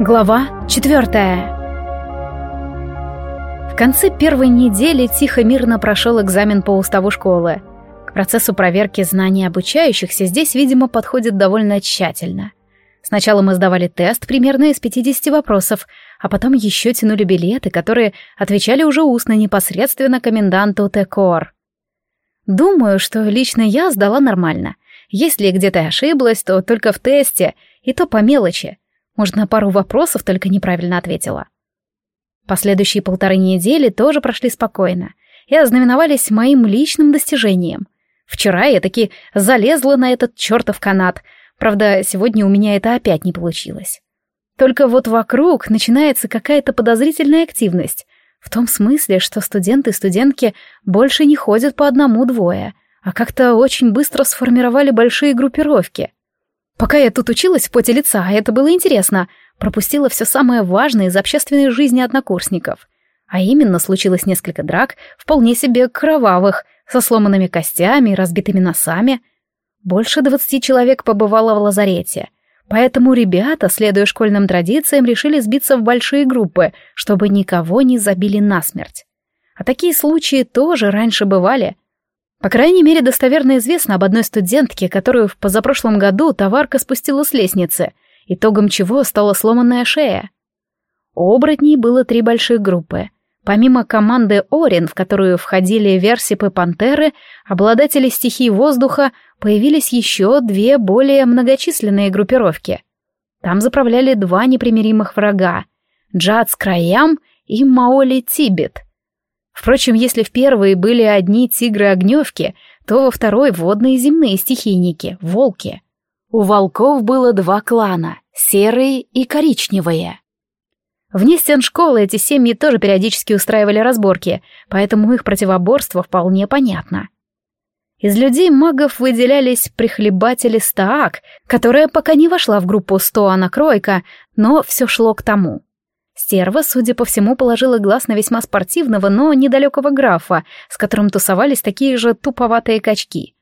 Глава четвертая. В конце первой недели тихо-мирно прошел экзамен по уставу школы. К процессу проверки знаний обучающихся здесь, видимо, подходит довольно тщательно. Сначала мы сдавали тест примерно из 50 вопросов, а потом еще тянули билеты, которые отвечали уже устно непосредственно коменданту ТКОР. Думаю, что лично я сдала нормально. Если где-то ошиблась, то только в тесте, и то по мелочи. Может, на пару вопросов только неправильно ответила. Последующие полторы недели тоже прошли спокойно и ознаменовались моим личным достижением. Вчера я таки залезла на этот чертов канат, правда, сегодня у меня это опять не получилось. Только вот вокруг начинается какая-то подозрительная активность, в том смысле, что студенты и студентки больше не ходят по одному-двое, а как-то очень быстро сформировали большие группировки. Пока я тут училась в поте лица, а это было интересно, пропустила все самое важное из общественной жизни однокурсников. А именно, случилось несколько драк, вполне себе кровавых, со сломанными костями и разбитыми носами. Больше двадцати человек побывало в лазарете. Поэтому ребята, следуя школьным традициям, решили сбиться в большие группы, чтобы никого не забили насмерть. А такие случаи тоже раньше бывали. По крайней мере, достоверно известно об одной студентке, которую в позапрошлом году товарка спустила с лестницы, итогом чего стала сломанная шея. У оборотней было три больших группы. Помимо команды Орин, в которую входили версипы пантеры, обладатели стихий воздуха, появились еще две более многочисленные группировки. Там заправляли два непримиримых врага — Джад Краям и Маоли Тибет — Впрочем, если в первой были одни тигры-огневки, то во второй водные земные стихийники, волки. У волков было два клана — серые и коричневые. Вне стен школы эти семьи тоже периодически устраивали разборки, поэтому их противоборство вполне понятно. Из людей-магов выделялись прихлебатели Стаак, которая пока не вошла в группу Стоана Кройка, но все шло к тому. Стерва, судя по всему, положила глаз на весьма спортивного, но недалекого графа, с которым тусовались такие же туповатые качки.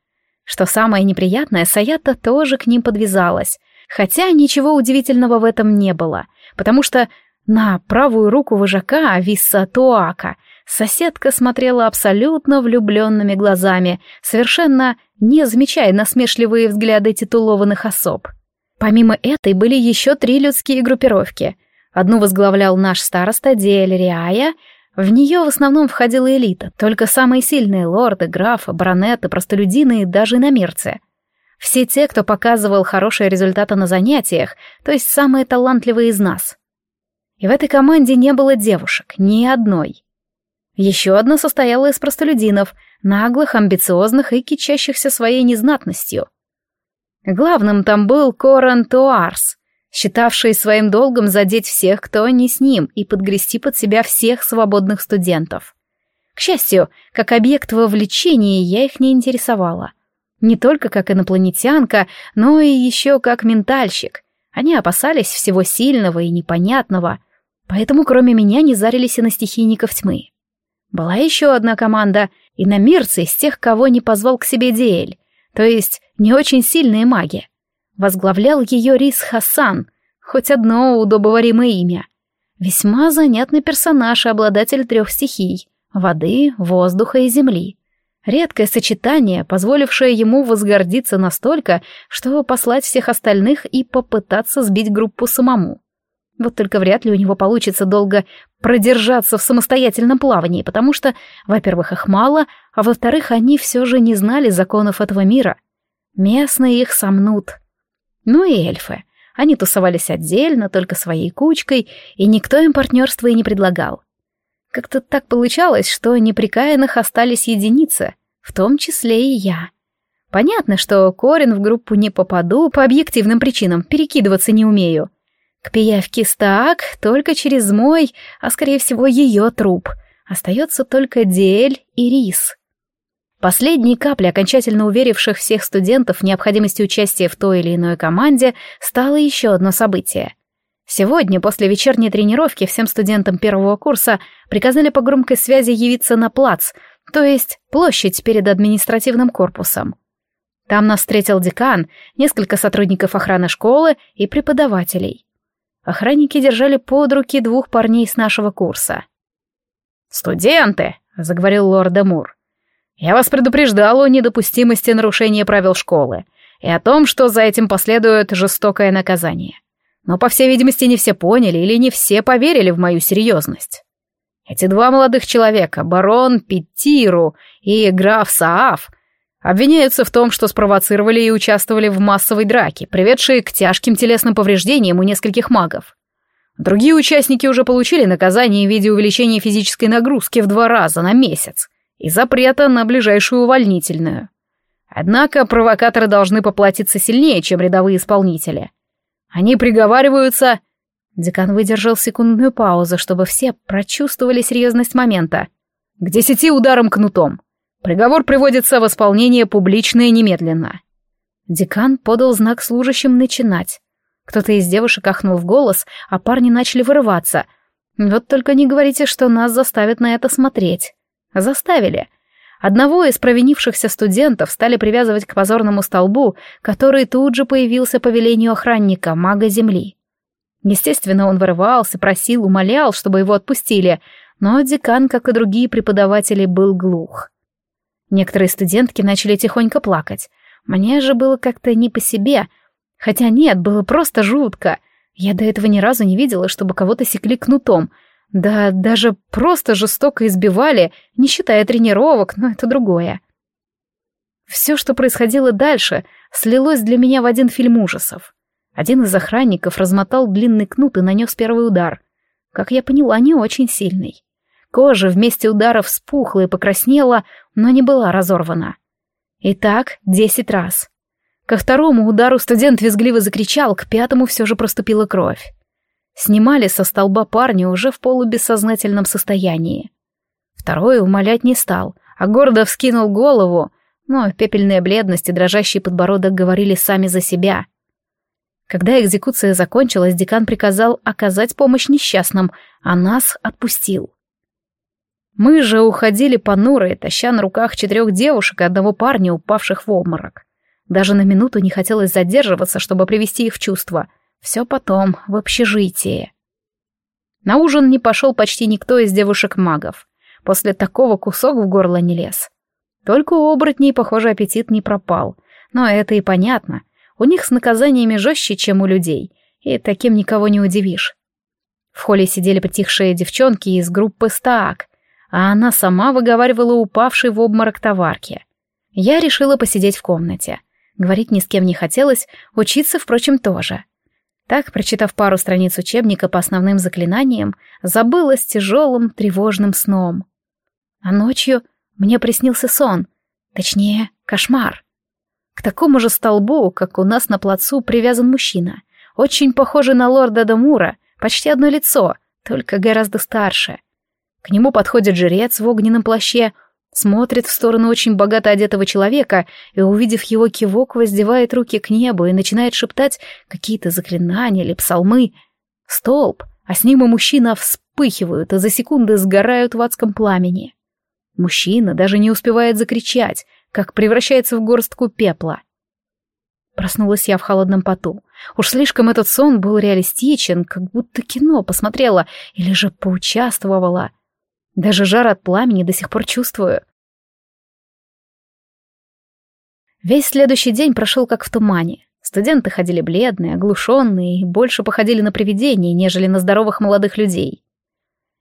Что самое неприятное, Саята тоже к ним подвязалась. Хотя ничего удивительного в этом не было, потому что на правую руку вожака, Висса Туака, соседка смотрела абсолютно влюбленными глазами, совершенно не замечая насмешливые взгляды титулованных особ. Помимо этой были еще три людские группировки — Одну возглавлял наш староста Диэль в нее в основном входила элита, только самые сильные лорды, графы, баронеты, простолюдины и даже иномерцы. Все те, кто показывал хорошие результаты на занятиях, то есть самые талантливые из нас. И в этой команде не было девушек, ни одной. Еще одна состояла из простолюдинов, наглых, амбициозных и кичащихся своей незнатностью. Главным там был Коран Туарс, считавший своим долгом задеть всех, кто не с ним, и подгрести под себя всех свободных студентов. К счастью, как объект вовлечения я их не интересовала. Не только как инопланетянка, но и еще как ментальщик. Они опасались всего сильного и непонятного, поэтому кроме меня не зарились и на стихийников тьмы. Была еще одна команда, иномирцы из тех, кого не позвал к себе Диэль, то есть не очень сильные маги. Возглавлял ее Рис Хасан, хоть одно удобоваримое имя. Весьма занятный персонаж и обладатель трех стихий — воды, воздуха и земли. Редкое сочетание, позволившее ему возгордиться настолько, что послать всех остальных и попытаться сбить группу самому. Вот только вряд ли у него получится долго продержаться в самостоятельном плавании, потому что, во-первых, их мало, а во-вторых, они все же не знали законов этого мира. Местные их сомнут. Ну и эльфы. Они тусовались отдельно, только своей кучкой, и никто им партнерства и не предлагал. Как-то так получалось, что неприкаянных остались единицы, в том числе и я. Понятно, что корень в группу не попаду, по объективным причинам, перекидываться не умею. К пиявке Стаак только через мой, а скорее всего ее труп. Остается только Диэль и Рис. Последней каплей, окончательно уверивших всех студентов в необходимости участия в той или иной команде, стало еще одно событие. Сегодня, после вечерней тренировки, всем студентам первого курса приказали по громкой связи явиться на плац, то есть площадь перед административным корпусом. Там нас встретил декан, несколько сотрудников охраны школы и преподавателей. охранники держали под руки двух парней с нашего курса. «Студенты!» — заговорил лорд Демур. «Я вас предупреждал о недопустимости нарушения правил школы и о том, что за этим последует жестокое наказание. Но, по всей видимости, не все поняли или не все поверили в мою серьезность. Эти два молодых человека, барон Петтиру и граф Сааф, обвиняются в том, что спровоцировали и участвовали в массовой драке, приведшей к тяжким телесным повреждениям у нескольких магов. Другие участники уже получили наказание в виде увеличения физической нагрузки в два раза на месяц и запрета на ближайшую увольнительную. Однако провокаторы должны поплатиться сильнее, чем рядовые исполнители. Они приговариваются Декан выдержал секундную паузу, чтобы все прочувствовали серьезность момента. «К десяти ударам кнутом. Приговор приводится в исполнение публично и немедленно». Декан подал знак служащим начинать. Кто-то из девушек ахнул в голос, а парни начали вырываться. Вот только не говорите, что нас заставят на это смотреть. Заставили. Одного из провинившихся студентов стали привязывать к позорному столбу, который тут же появился по велению охранника, мага Земли. Естественно, он вырывался, просил, умолял, чтобы его отпустили, но декан, как и другие преподаватели, был глух. Некоторые студентки начали тихонько плакать. Мне же было как-то не по себе. Хотя нет, было просто жутко. Я до этого ни разу не видела, чтобы кого-то секли кнутом. Да даже просто жестоко избивали, не считая тренировок, но это другое. Все, что происходило дальше, слилось для меня в один фильм ужасов. Один из охранников размотал длинный кнут и нанес первый удар. Как я поняла, не очень сильный. Кожа вместе ударов спухла и покраснела, но не была разорвана. И так десять раз. Ко второму удару студент визгливо закричал, к пятому все же проступила кровь. Снимали со столба парня уже в полубессознательном состоянии. Второй умолять не стал, а гордо вскинул голову, но пепельная бледность и дрожащий подбородок говорили сами за себя — когда экзекуция закончилась, декан приказал оказать помощь несчастным, а нас отпустил. Мы же уходили понурые, таща на руках четырех девушек и одного парня, упавших в обморок. Даже на минуту не хотелось задерживаться, чтобы привести их в чувство. Все потом, в общежитии. На ужин не пошел почти никто из девушек-магов. После такого кусок в горло не лез. Только у оборотней, похоже, аппетит не пропал. Но это и понятно. У них с наказаниями жестче, чем у людей, и таким никого не удивишь. В холле сидели притихшие девчонки из группы «Стаак», а она сама выговаривала упавшей в обморок товарки. Я решила посидеть в комнате. Говорить ни с кем не хотелось, учиться, впрочем, тоже. Так, прочитав пару страниц учебника по основным заклинаниям, забылась тяжелым тревожным сном. А ночью мне приснился сон, точнее, кошмар. К такому же столбу, как у нас на плацу, привязан мужчина. Очень похожий на лорда Дамура, почти одно лицо, только гораздо старше. К нему подходит жрец в огненном плаще, смотрит в сторону очень богато одетого человека и, увидев его кивок, воздевает руки к небу и начинает шептать какие-то заклинания или псалмы. Столб, а с ним и мужчина вспыхивают и за секунды сгорают в адском пламени. Мужчина даже не успевает закричать, как превращается в горстку пепла. Проснулась я в холодном поту. Уж слишком этот сон был реалистичен, как будто кино посмотрела или же поучаствовала. Даже жар от пламени до сих пор чувствую. Весь следующий день прошел как в тумане. Студенты ходили бледные, оглушенные и больше походили на привидения, нежели на здоровых молодых людей.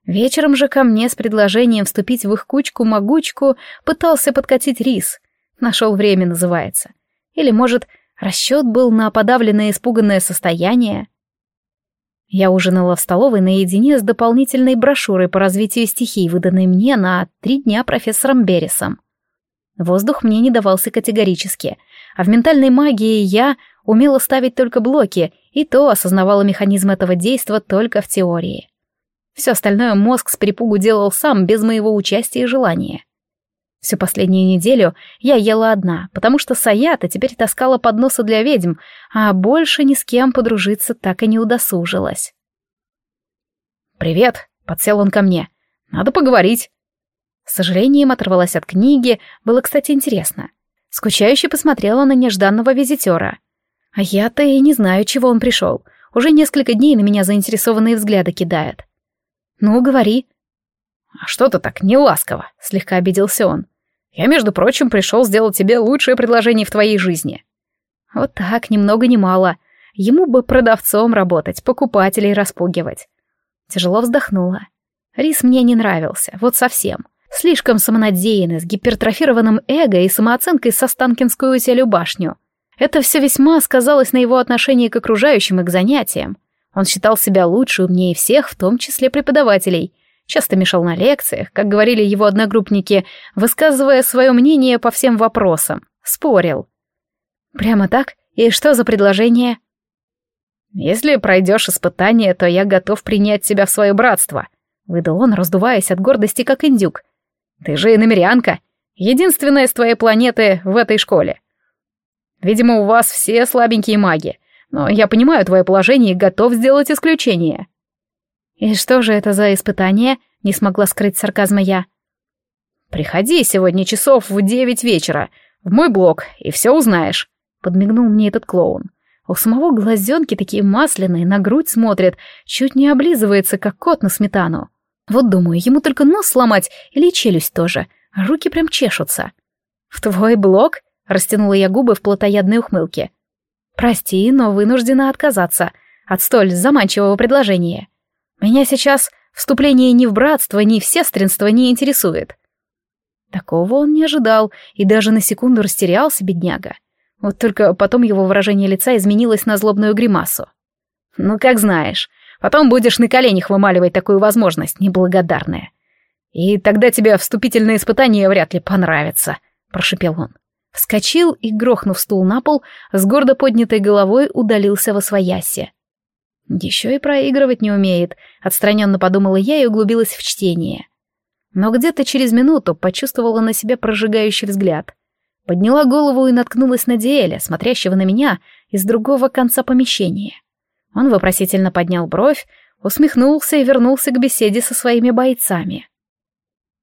Вечером же ко мне с предложением вступить в их кучку-могучку пытался подкатить рис. Нашел время, называется. Или, может, расчет был на подавленное испуганное состояние? Я ужинала в столовой наедине с дополнительной брошюрой по развитию стихий, выданной мне на три дня профессором Бересом. Воздух мне не давался категорически, а в ментальной магии я умела ставить только блоки, и то осознавала механизм этого действа только в теории. Все остальное мозг с перепугу делал сам, без моего участия и желания. Всю последнюю неделю я ела одна, потому что Саята теперь таскала подносы для ведьм, а больше ни с кем подружиться так и не удосужилась. «Привет», — подсел он ко мне. «Надо поговорить». С сожалением оторвалась от книги, было, кстати, интересно. Скучающе посмотрела на нежданного визитера. А я-то и не знаю, чего он пришел. Уже несколько дней на меня заинтересованные взгляды кидает. «Ну, говори». «А что ты так неласково?» — слегка обиделся он. «Я, между прочим, пришел сделать тебе лучшее предложение в твоей жизни». Вот так, ни много ни мало. Ему бы продавцом работать, покупателей распугивать. Тяжело вздохнула. Рис мне не нравился, вот совсем. Слишком самонадеянный, с гипертрофированным эго и самооценкой со Станкинскую утелю башню. Это все весьма сказалось на его отношении к окружающим и к занятиям. Он считал себя лучше умнее всех, в том числе преподавателей. Часто мешал на лекциях, как говорили его одногруппники, высказывая свое мнение по всем вопросам. Спорил. «Прямо так? И что за предложение?» «Если пройдешь испытание, то я готов принять тебя в свое братство», — выдал он, раздуваясь от гордости, как индюк. «Ты же иномерянка, единственная с твоей планеты в этой школе. Видимо, у вас все слабенькие маги, но я понимаю твое положение и готов сделать исключение». «И что же это за испытание?» — не смогла скрыть сарказма я. «Приходи сегодня часов в девять вечера в мой блок, и все узнаешь», — подмигнул мне этот клоун. У самого глазенки такие масляные, на грудь смотрят, чуть не облизывается, как кот на сметану. Вот думаю, ему только нос сломать или челюсть тоже, руки прям чешутся. «В твой блок?» — растянула я губы в плотоядной ухмылке. «Прости, но вынуждена отказаться от столь заманчивого предложения. Меня сейчас вступление ни в братство, ни в сестринство не интересует». Такого он не ожидал и даже на секунду растерялся, бедняга. Вот только потом его выражение лица изменилось на злобную гримасу. «Ну, как знаешь. Потом будешь на коленях вымаливать такую возможность, неблагодарная. И тогда тебе вступительное испытание вряд ли понравится», — прошипел он. Вскочил и, грохнув стул на пол, с гордо поднятой головой удалился во свояси. «Еще и проигрывать не умеет», — отстраненно подумала я и углубилась в чтение. Но где-то через минуту почувствовала на себе прожигающий взгляд. Подняла голову и наткнулась на Диэля, смотрящего на меня из другого конца помещения. Он вопросительно поднял бровь, усмехнулся и вернулся к беседе со своими бойцами.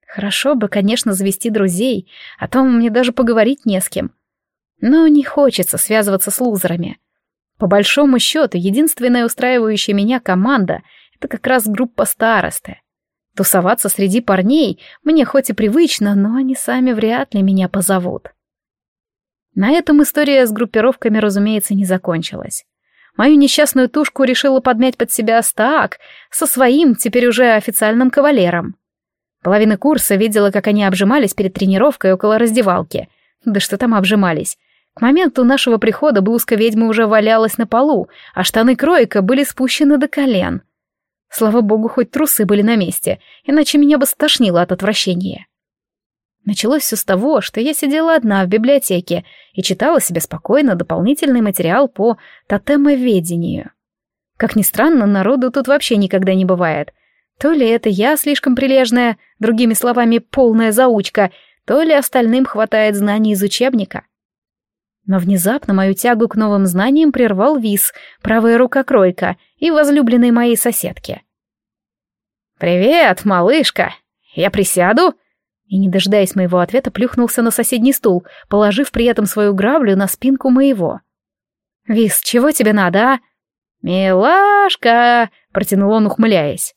Хорошо бы, конечно, завести друзей, а то мне даже поговорить не с кем. Но не хочется связываться с лузерами. По большому счету, единственная устраивающая меня команда — это как раз группа старосты. Тусоваться среди парней мне хоть и привычно, но они сами вряд ли меня позовут. На этом история с группировками, разумеется, не закончилась. Мою несчастную тушку решила подмять под себя Стаак со своим, теперь уже официальным кавалером. Половина курса видела, как они обжимались перед тренировкой около раздевалки. Да что там обжимались. К моменту нашего прихода блузка ведьмы уже валялась на полу, а штаны кройка были спущены до колен. Слава богу, хоть трусы были на месте, иначе меня бы стошнило от отвращения. Началось все с того, что я сидела одна в библиотеке и читала себе спокойно дополнительный материал по тотемоведению. Как ни странно, народу тут вообще никогда не бывает. То ли это я слишком прилежная, другими словами, полная заучка, то ли остальным хватает знаний из учебника. Но внезапно мою тягу к новым знаниям прервал Вис, правая рука Кройка и возлюбленной моей соседки. «Привет, малышка! Я присяду?» И, не дожидаясь моего ответа, плюхнулся на соседний стул, положив при этом свою граблю на спинку моего. «Вис, чего тебе надо, а?» «Милашка!» — протянул он, ухмыляясь.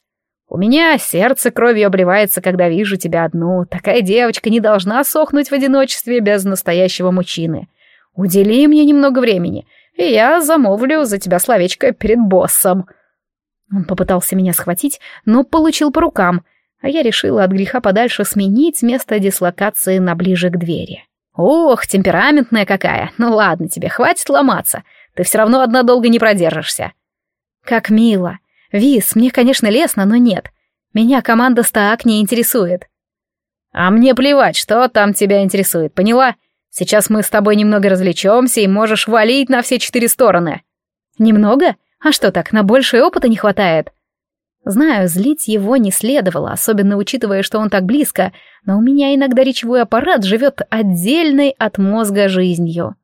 «У меня сердце кровью обливается, когда вижу тебя одну. Такая девочка не должна сохнуть в одиночестве без настоящего мужчины. Удели мне немного времени, и я замолвлю за тебя словечко перед боссом». Он попытался меня схватить, но получил по рукам — а я решила от греха подальше сменить место дислокации на ближе к двери. «Ох, темпераментная какая! Ну ладно тебе, хватит ломаться, ты все равно одна долго не продержишься». «Как мило! Вис, мне, конечно, лестно, но нет. Меня команда Стаак не интересует». «А мне плевать, что там тебя интересует, поняла? Сейчас мы с тобой немного развлечемся и можешь валить на все четыре стороны». «Немного? А что так, на большее опыта не хватает?» Знаю, злить его не следовало, особенно учитывая, что он так близко, но у меня иногда речевой аппарат живет отдельной от мозга жизнью.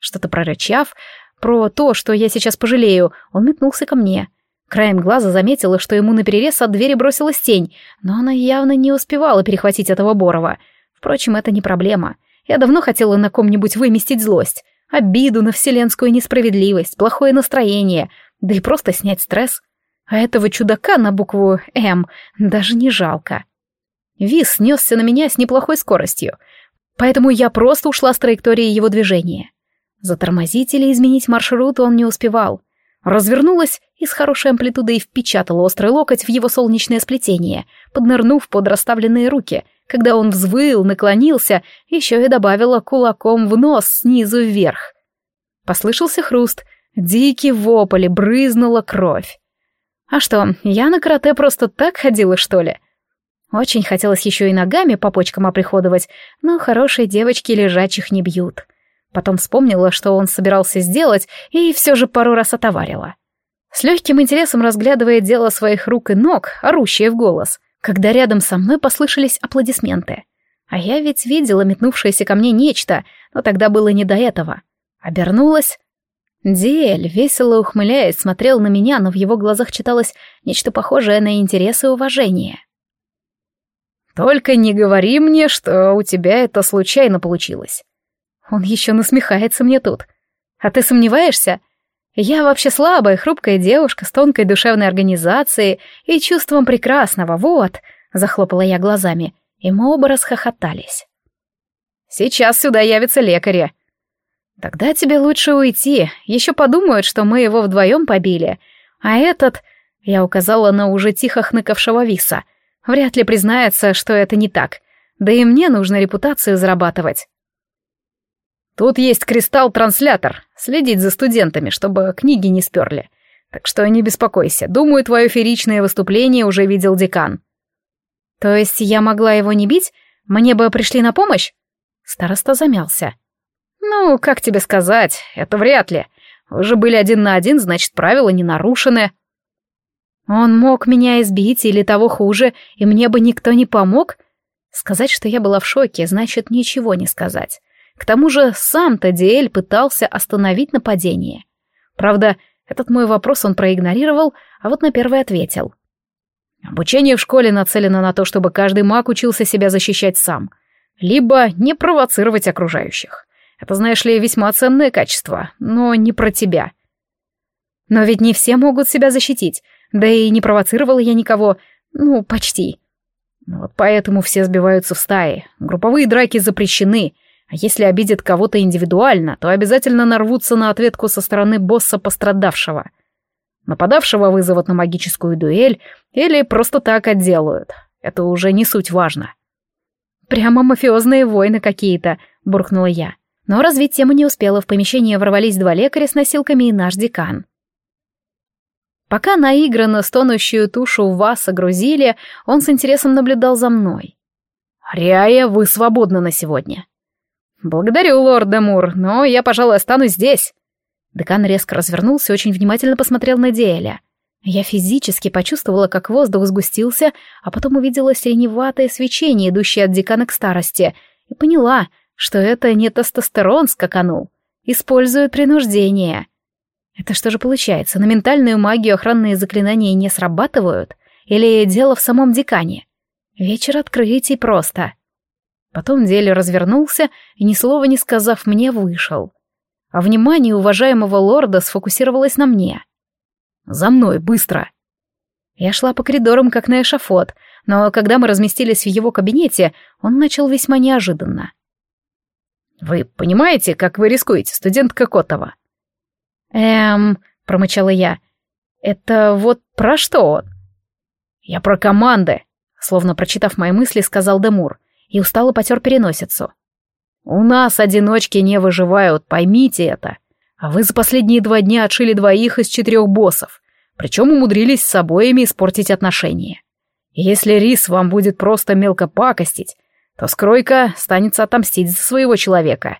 Что-то прорычав про то, что я сейчас пожалею, он метнулся ко мне. Краем глаза заметила, что ему наперерез от двери бросилась тень, но она явно не успевала перехватить этого Борова. Впрочем, это не проблема. Я давно хотела на ком-нибудь выместить злость, обиду на вселенскую несправедливость, плохое настроение — да и просто снять стресс. А этого чудака на букву «М» даже не жалко. Вис снесся на меня с неплохой скоростью, поэтому я просто ушла с траектории его движения. Затормозить или изменить маршрут он не успевал. Развернулась и с хорошей амплитудой впечатала острый локоть в его солнечное сплетение, поднырнув под расставленные руки, когда он взвыл, наклонился, еще и добавила кулаком в нос снизу вверх. Послышался хруст, дикий вопль, брызнула кровь. А что, я на карате просто так ходила, что ли? Очень хотелось еще и ногами по почкам оприходовать, но хорошие девочки лежачих не бьют. Потом вспомнила, что он собирался сделать, и все же пару раз отоварила. С легким интересом разглядывая дело своих рук и ног, орущее в голос, когда рядом со мной послышались аплодисменты. А я ведь видела метнувшееся ко мне нечто, но тогда было не до этого. Обернулась. Диэль, весело ухмыляясь, смотрел на меня, но в его глазах читалось нечто похожее на интерес и уважение. «Только не говори мне, что у тебя это случайно получилось». Он еще насмехается мне тут. «А ты сомневаешься? Я вообще слабая, хрупкая девушка с тонкой душевной организацией и чувством прекрасного, вот!» Захлопала я глазами, и мы оба расхохотались. «Сейчас сюда явятся лекари». «Тогда тебе лучше уйти, еще подумают, что мы его вдвоем побили. А этот...» Я указала на уже тихо хныкавшего Виса — Вряд ли признается, что это не так. Да и мне нужно репутацию зарабатывать. Тут есть кристалл-транслятор. Следить за студентами, чтобы книги не сперли. Так что не беспокойся. Думаю, твое фееричное выступление уже видел декан. То есть я могла его не бить? Мне бы пришли на помощь? Староста замялся. Ну, как тебе сказать, это вряд ли. Вы же были один на один, значит, правила не нарушены. Он мог меня избить или того хуже, и мне бы никто не помог? Сказать, что я была в шоке, значит ничего не сказать. К тому же сам-то Диэль пытался остановить нападение. Правда, этот мой вопрос он проигнорировал, а вот на первый ответил. Обучение в школе нацелено на то, чтобы каждый маг учился себя защищать сам, либо не провоцировать окружающих. Это, знаешь ли, весьма ценное качество, но не про тебя. Но ведь не все могут себя защитить, да и не провоцировала я никого. Ну, почти. Вот поэтому все сбиваются в стаи. Групповые драки запрещены. А если обидят кого-то индивидуально, то обязательно нарвутся на ответку со стороны босса пострадавшего. Нападавшего вызовут на магическую дуэль или просто так отделают. Это уже не суть важно. «Прямо мафиозные войны какие-то», — буркнула я. Но развить тему не успела, в помещение ворвались два лекаря с носилками и наш декан. Пока наигранно стонущую тушу в вас огрузили, он с интересом наблюдал за мной. «Ряя, вы свободны на сегодня». «Благодарю, лорд Демур, но я, пожалуй, останусь здесь». Декан резко развернулся и очень внимательно посмотрел на Диэля. Я физически почувствовала, как воздух сгустился, а потом увидела сиреневатое свечение, идущее от декана к старости, и поняла, что это не тестостерон скаканул. Использует принуждение. Это что же получается, на ментальную магию охранные заклинания не срабатывают? Или дело в самом декане? Вечер открытий просто. Потом Дели развернулся и, ни слова не сказав мне, вышел. А внимание уважаемого лорда сфокусировалось на мне. «За мной, быстро!» Я шла по коридорам, как на эшафот, но когда мы разместились в его кабинете, он начал весьма неожиданно. «Вы понимаете, как вы рискуете, студентка Котова?» «Эм...» — промычала я. «Это вот про что он?» «Я про команды», — словно прочитав мои мысли, сказал Демур, и устало потер переносицу. «У нас одиночки не выживают, поймите это. А вы за последние два дня отшили двоих из четырех боссов, причем умудрились с обоими испортить отношения. если Рис вам будет просто мелко пакостить, то Скройка станется отомстить за своего человека.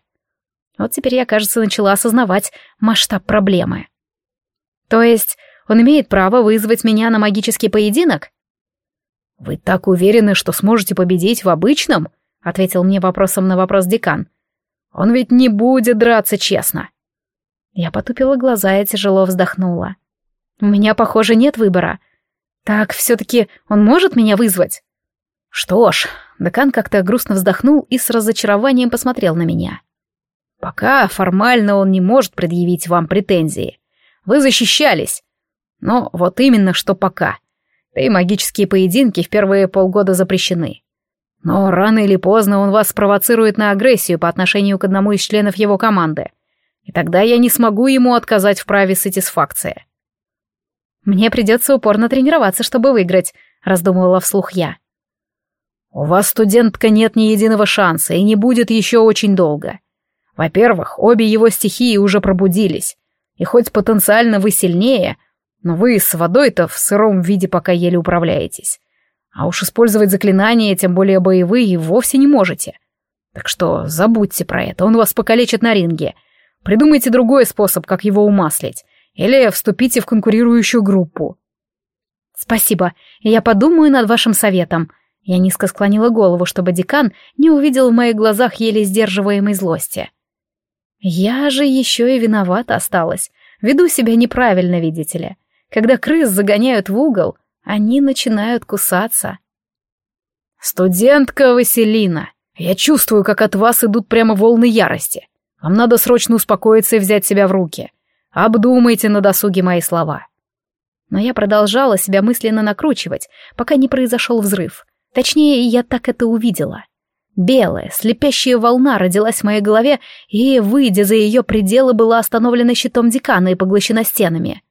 Вот теперь я, кажется, начала осознавать масштаб проблемы. То есть он имеет право вызвать меня на магический поединок? «Вы так уверены, что сможете победить в обычном?» — ответил мне вопросом на вопрос декан. «Он ведь не будет драться честно». Я потупила глаза и тяжело вздохнула. «У меня, похоже, нет выбора. Так, все-таки он может меня вызвать?» «Что ж», — декан как-то грустно вздохнул и с разочарованием посмотрел на меня. Пока формально он не может предъявить вам претензии. Вы защищались, Но вот именно что пока. Да и магические поединки в первые полгода запрещены. Но рано или поздно он вас спровоцирует на агрессию по отношению к одному из членов его команды. И тогда я не смогу ему отказать в праве сатисфакции. Мне придется упорно тренироваться, чтобы выиграть, раздумывала вслух я. У вас, студентка, нет ни единого шанса и не будет еще очень долго. Во-первых, обе его стихии уже пробудились, и хоть потенциально вы сильнее, но вы с водой-то в сыром виде пока еле управляетесь. А уж использовать заклинания, тем более боевые, вовсе не можете. Так что забудьте про это, он вас покалечит на ринге. Придумайте другой способ, как его умаслить. Или вступите в конкурирующую группу. Спасибо, я подумаю над вашим советом. Я низко склонила голову, чтобы декан не увидел в моих глазах еле сдерживаемой злости. Я же еще и виновата осталась. Веду себя неправильно, видите ли. Когда крыс загоняют в угол, они начинают кусаться. «Студентка Василина, я чувствую, как от вас идут прямо волны ярости. Вам надо срочно успокоиться и взять себя в руки. Обдумайте на досуге мои слова». Но я продолжала себя мысленно накручивать, пока не произошел взрыв. Точнее, я так это увидела. Белая, слепящая волна родилась в моей голове и, выйдя за ее пределы, была остановлена щитом декана и поглощена стенами.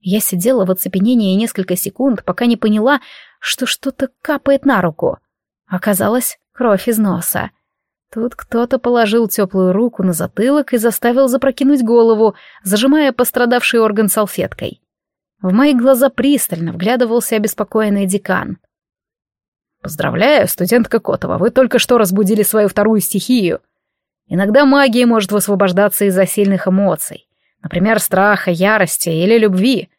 Я сидела в оцепенении несколько секунд, пока не поняла, что что-то капает на руку. Оказалось, кровь из носа. Тут кто-то положил теплую руку на затылок и заставил запрокинуть голову, зажимая пострадавший орган салфеткой. В мои глаза пристально вглядывался обеспокоенный декан — Поздравляю, студентка Котова, вы только что разбудили свою вторую стихию. Иногда магия может высвобождаться из-за сильных эмоций, например, страха, ярости или любви.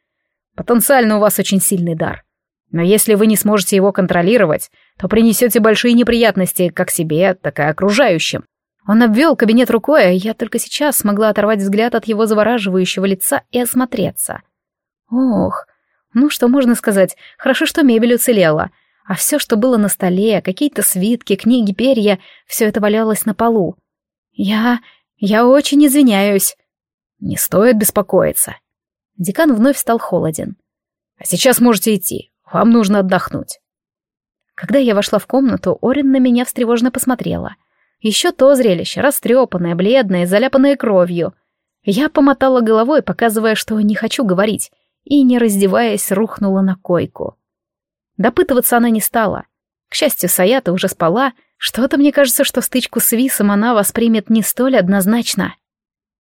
Потенциально у вас очень сильный дар. Но если вы не сможете его контролировать, то принесете большие неприятности как себе, так и окружающим. Он обвел кабинет рукой, а я только сейчас смогла оторвать взгляд от его завораживающего лица и осмотреться. Ох, ну что можно сказать, хорошо, что мебель уцелела — а все, что было на столе, какие-то свитки, книги, перья, все это валялось на полу. Я... я очень извиняюсь. Не стоит беспокоиться. Декан вновь стал холоден. А сейчас можете идти, вам нужно отдохнуть. Когда я вошла в комнату, Орин на меня встревожно посмотрела. Еще то зрелище, растрепанное, бледное, заляпанное кровью. Я помотала головой, показывая, что не хочу говорить, и, не раздеваясь, рухнула на койку. Допытываться она не стала. К счастью, Саята уже спала. Что-то мне кажется, что стычку с Висом она воспримет не столь однозначно.